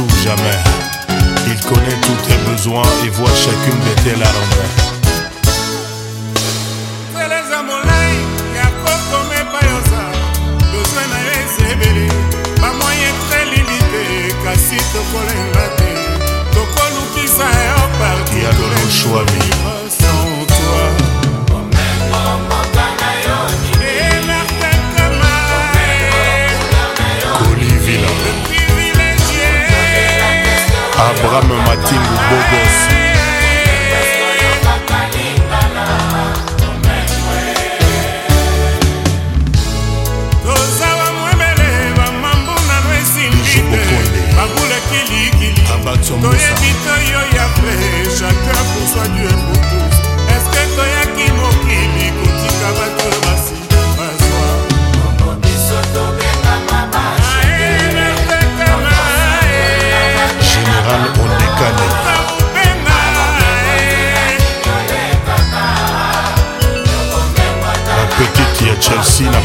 n'échoue jamais. Il connaît tous tes besoins et voit chacune de tes larmes. kasi tokolenga te tokolukisa yo parti ya loloshwami Timbu Bogos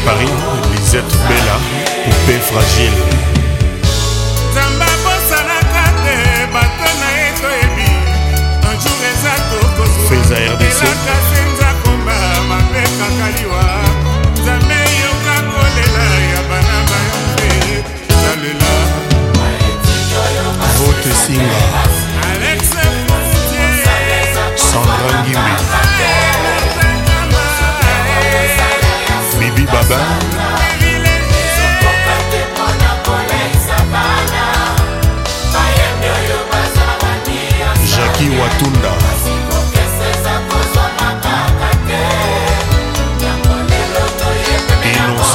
Paris, Lisette Bella, poupée fragile.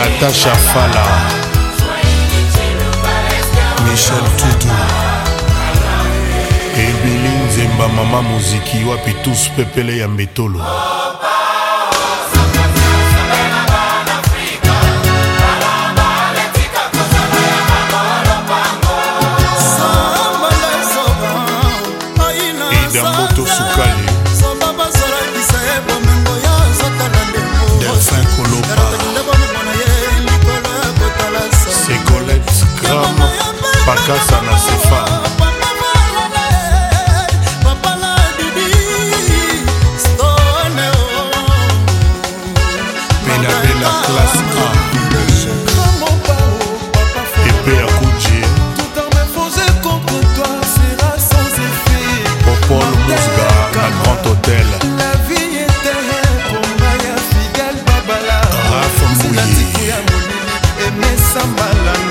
Natacha Fala Michel Tutu ebeli nzemba mama moziki wapi tus pepele ya metolo sambala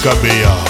Kabeya.